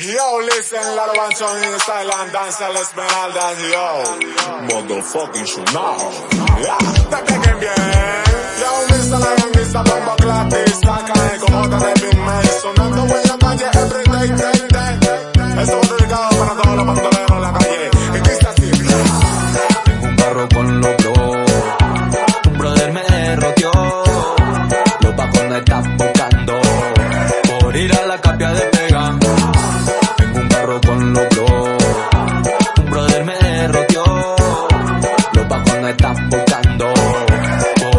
Yo, listen, la Banson in style and dance la Esmeralda, yo. Motherfucking Shunao. Yeah, te peguen bien.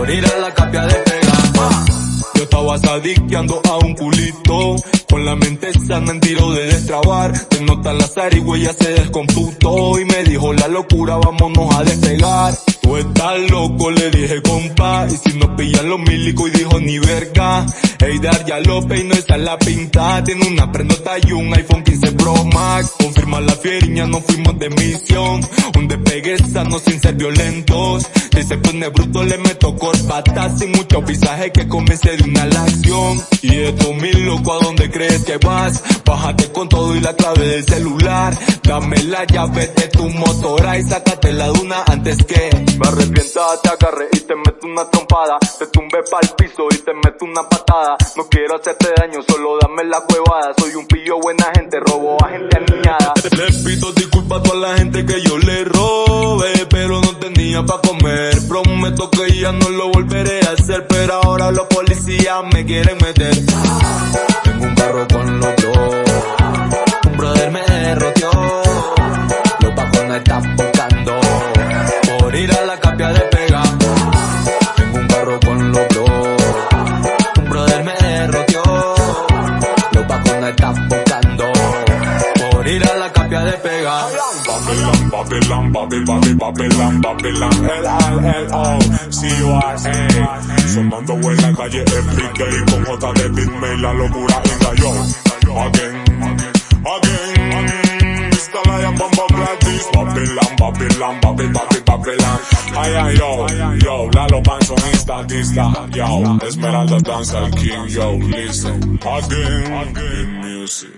Por ir a la capia de pega. Yo estaba sadiqueando a un culito. Con la mente sana en tiro de destrabar. Te nota la zarigüeya se descomputó. Y me dijo la locura, vámonos a despegar. Tú estás loco, le dije compa. Y si nos pillan los milicos y dijo ni verga. Eidar ya lo peinó, esa es la pinta. Tiene una prendota y un iPhone 15 Pro Max. Confirma la fieriña, no fuimos de misión. Un despegue sano sin ser violentos. Si se pone bruto le meto corbatas sin mucho pisaje que comience de una la acción. Y esto mi loco, ¿a dónde crees que vas? Bájate con todo y la clave del celular. Dame la llave de tu motora y sácate la duna antes que me arrepienta, te agarré y te meto una trompada. Te tumbé pa'l piso y te meto una patada. No quiero hacerte daño, solo dame la cuevada. Soy un pillo buena gente, robo a gente aniñada. Le pido disculpas a toda la gente que yo le robe, pero ahora los policías me quieren meter. Tengo un carro con los Babylon, Babylon, Babylon, Babylon, Babylon, L L L O C U R A. Sonando en la calle everyday con J de Beatmail, la locura engañó. Again, again, Mr. Lion Bomba Gratis, Babylon, Babylon, Babylon, Babylon. Ay, ay, yo, yo, Lalo Banson, estadista, yo, Esmeralda Danza, el King, yo, listen. Again, in music.